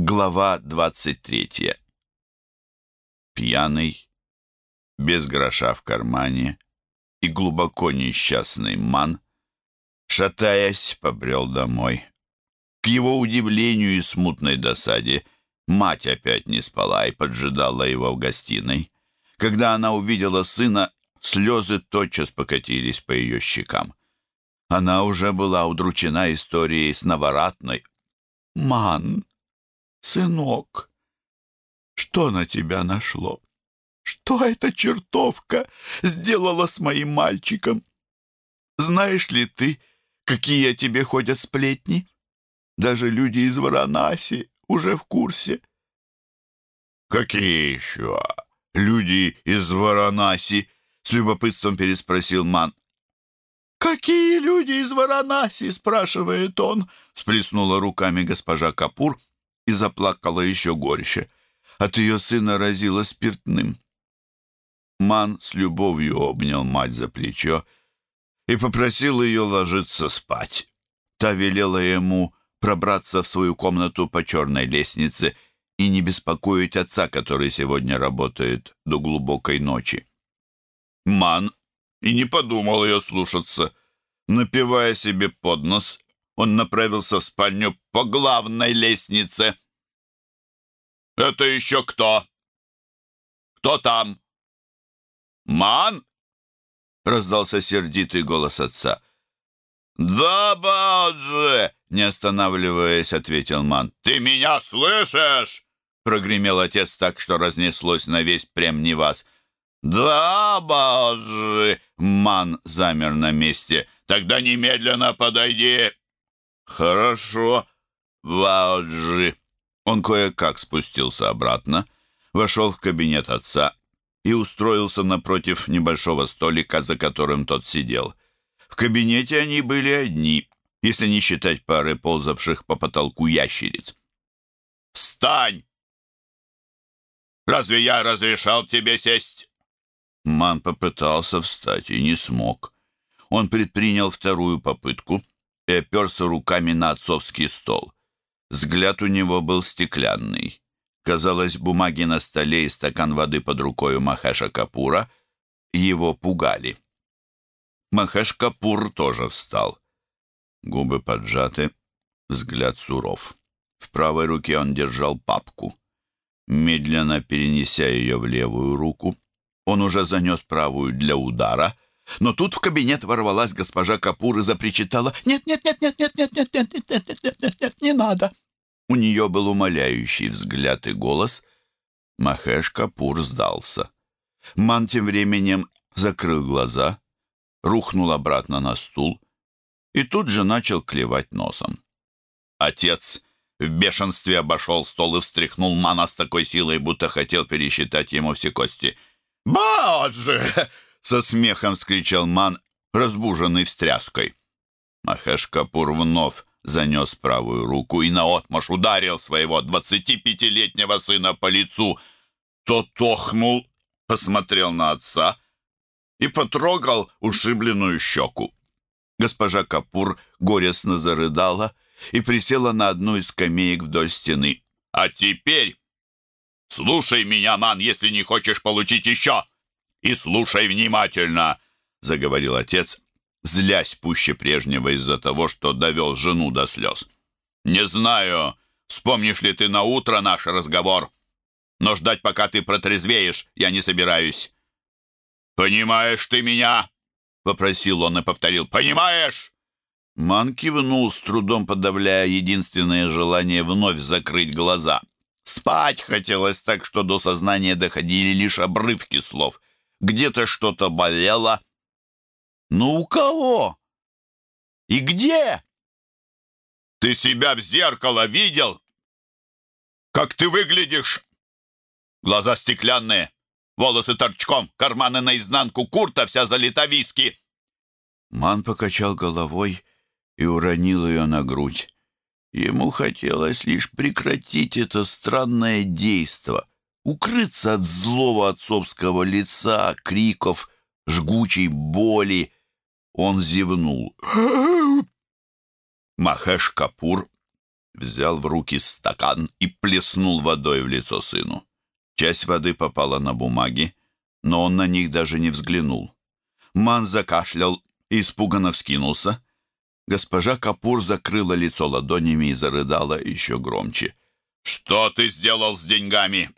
Глава 23. Пьяный, без гроша в кармане и глубоко несчастный Ман, шатаясь, побрел домой. К его удивлению и смутной досаде мать опять не спала и поджидала его в гостиной. Когда она увидела сына, слезы тотчас покатились по ее щекам. Она уже была удручена историей с Новоратной. «Ман!» «Сынок, что на тебя нашло? Что эта чертовка сделала с моим мальчиком? Знаешь ли ты, какие о тебе ходят сплетни? Даже люди из Варанаси уже в курсе». «Какие еще люди из Варанаси?» — с любопытством переспросил Ман. «Какие люди из Варанаси?» — спрашивает он, — сплеснула руками госпожа Капур и заплакала еще горше. От ее сына разило спиртным. Ман с любовью обнял мать за плечо и попросил ее ложиться спать. Та велела ему пробраться в свою комнату по черной лестнице и не беспокоить отца, который сегодня работает до глубокой ночи. Ман и не подумал ее слушаться. Напивая себе под нос, он направился в спальню по главной лестнице. «Это еще кто? Кто там?» «Ман?» — раздался сердитый голос отца. «Да, Бауджи!» — не останавливаясь, ответил Ман. «Ты меня слышишь?» — прогремел отец так, что разнеслось на весь Премневас. «Да, Бауджи!» — Ман замер на месте. «Тогда немедленно подойди!» «Хорошо, Вауджи!» Он кое-как спустился обратно, вошел в кабинет отца и устроился напротив небольшого столика, за которым тот сидел. В кабинете они были одни, если не считать пары ползавших по потолку ящериц. «Встань! Разве я разрешал тебе сесть?» Ман попытался встать и не смог. Он предпринял вторую попытку и оперся руками на отцовский стол. Взгляд у него был стеклянный. Казалось, бумаги на столе и стакан воды под рукой у Махеша Капура его пугали. Махеш Капур тоже встал. Губы поджаты, взгляд суров. В правой руке он держал папку. Медленно перенеся ее в левую руку, он уже занес правую для удара — но тут в кабинет ворвалась госпожа Капур и запричитала «Нет, нет, нет, нет, нет, нет, нет, нет, нет, нет, нет, нет, нет, не надо!» У нее был умоляющий взгляд и голос. Махеш Капур сдался. Ман тем временем закрыл глаза, рухнул обратно на стул и тут же начал клевать носом. Отец в бешенстве обошел стол и встряхнул Мана с такой силой, будто хотел пересчитать ему все кости. «Боже!» Со смехом скричал Ман, разбуженный встряской. Махеш Капур вновь занес правую руку и наотмашь ударил своего двадцатипятилетнего сына по лицу. Тот охнул, посмотрел на отца и потрогал ушибленную щеку. Госпожа Капур горестно зарыдала и присела на одну из скамеек вдоль стены. «А теперь слушай меня, ман, если не хочешь получить еще!» И слушай внимательно», — заговорил отец, злясь пуще прежнего из-за того, что довел жену до слез. «Не знаю, вспомнишь ли ты на утро наш разговор, но ждать, пока ты протрезвеешь, я не собираюсь». «Понимаешь ты меня?» — попросил он и повторил. «Понимаешь?» Ман кивнул, с трудом подавляя единственное желание вновь закрыть глаза. Спать хотелось так, что до сознания доходили лишь обрывки слов где-то что-то болело. Ну, у кого? И где? Ты себя в зеркало видел? Как ты выглядишь? Глаза стеклянные, волосы торчком, карманы наизнанку, курта вся залита виски. Ман покачал головой и уронил ее на грудь. Ему хотелось лишь прекратить это странное действо — укрыться от злого отцовского лица, криков, жгучей боли. Он зевнул. Махеш Капур взял в руки стакан и плеснул водой в лицо сыну. Часть воды попала на бумаги, но он на них даже не взглянул. Ман закашлял и испуганно вскинулся. Госпожа Капур закрыла лицо ладонями и зарыдала еще громче. «Что ты сделал с деньгами?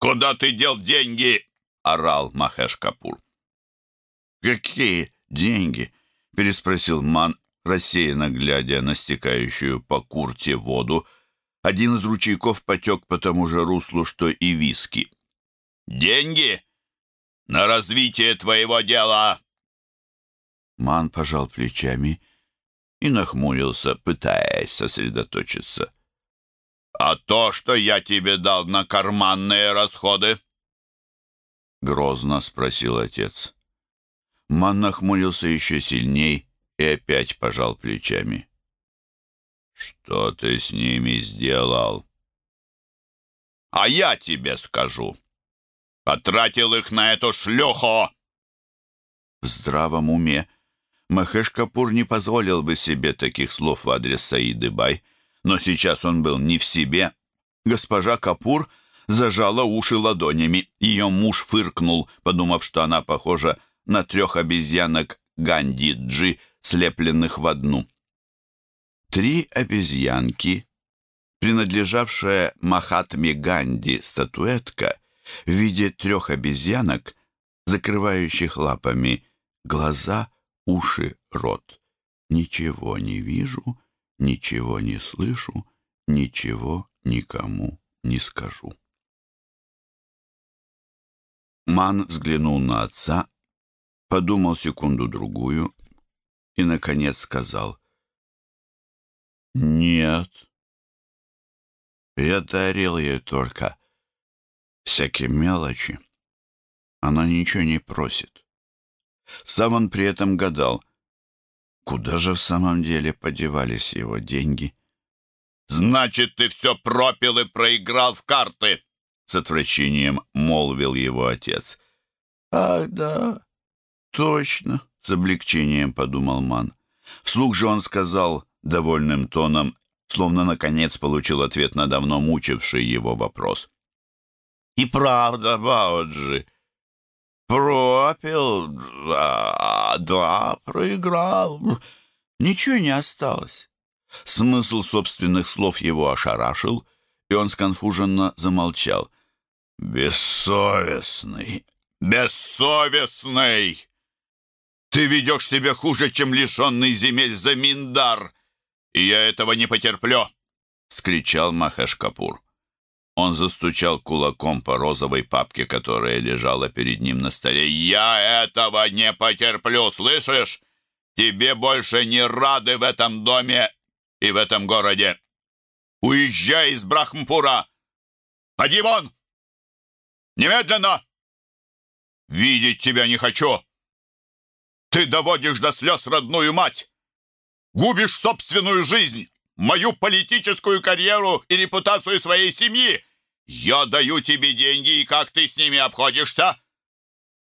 Куда ты дел деньги?» — орал Махеш Капур. «Какие деньги?» — переспросил Ман, рассеянно глядя на стекающую по курте воду. Один из ручейков потек по тому же руслу, что и виски. «Деньги? На развитие твоего дела!» Ман пожал плечами и нахмурился, пытаясь сосредоточиться. «А то, что я тебе дал на карманные расходы?» Грозно спросил отец. Ман нахмурился еще сильней и опять пожал плечами. «Что ты с ними сделал?» «А я тебе скажу. Потратил их на эту шлюху!» В здравом уме Махеш Капур не позволил бы себе таких слов в адрес Саиды Бай, но сейчас он был не в себе. Госпожа Капур зажала уши ладонями. Ее муж фыркнул, подумав, что она похожа на трех обезьянок Ганди-Джи, слепленных в одну. Три обезьянки, принадлежавшая Махатме Ганди статуэтка в виде трех обезьянок, закрывающих лапами глаза, уши, рот. Ничего не вижу, ничего не слышу, ничего никому не скажу. Ман взглянул на отца, подумал секунду-другую и, наконец, сказал. «Нет, я дарил ей только всякие мелочи. Она ничего не просит». Сам он при этом гадал, куда же в самом деле подевались его деньги. «Значит, ты все пропил и проиграл в карты!» С отвращением молвил его отец. «Ах, да, точно!» — с облегчением подумал Ман. Вслух же он сказал довольным тоном, словно наконец получил ответ на давно мучивший его вопрос. «И правда, Бауджи, пропил, да, да, проиграл. Ничего не осталось». Смысл собственных слов его ошарашил, и он сконфуженно замолчал. «Бессовестный! Бессовестный!» Ты ведешь себя хуже, чем лишенный земель Заминдар, и я этого не потерплю!» — скричал Махеш Капур. Он застучал кулаком по розовой папке, которая лежала перед ним на столе. «Я этого не потерплю, слышишь? Тебе больше не рады в этом доме и в этом городе. Уезжай из Брахмпура! Поди вон! Немедленно! Видеть тебя не хочу!» Ты доводишь до слез родную мать! Губишь собственную жизнь, мою политическую карьеру и репутацию своей семьи! Я даю тебе деньги, и как ты с ними обходишься?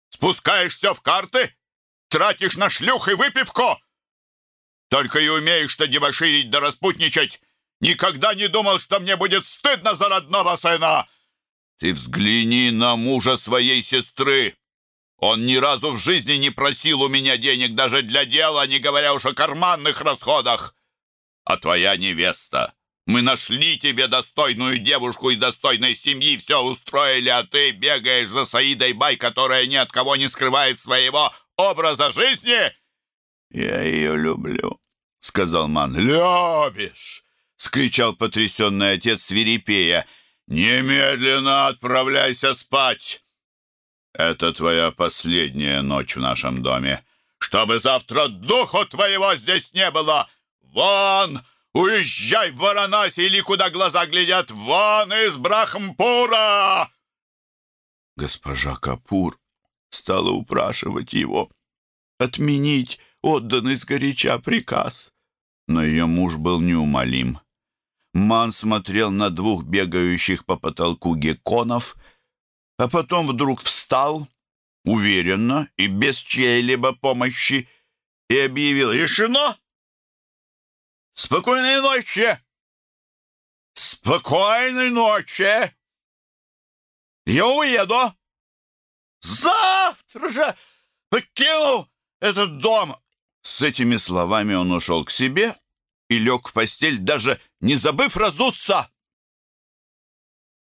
Спускаешься в карты? Тратишь на шлюх и выпивку? Только и умеешь что дебоширить да распутничать. Никогда не думал, что мне будет стыдно за родного сына. Ты взгляни на мужа своей сестры. Он ни разу в жизни не просил у меня денег даже для дела, не говоря уж о карманных расходах. А твоя невеста. Мы нашли тебе достойную девушку и достойной семьи, все устроили, а ты бегаешь за Саидой Бай, которая ни от кого не скрывает своего образа жизни. Я ее люблю, — сказал Ман. «Любишь!» — скричал потрясенный отец свирепея. «Немедленно отправляйся спать!» Это твоя последняя ночь в нашем доме. Чтобы завтра духу твоего здесь не было! Вон! Уезжай в Варанаси или куда глаза глядят! Вон из Брахмпура!» Госпожа Капур стала упрашивать его отменить отданный сгоряча приказ. Но ее муж был неумолим. Ман смотрел на двух бегающих по потолку гекконов — а потом вдруг встал, уверенно и без чьей-либо помощи, и объявил «Решено! Спокойной ночи! Спокойной ночи! Я уеду! Завтра же покину этот дом!» С этими словами он ушел к себе и лег в постель, даже не забыв разуться.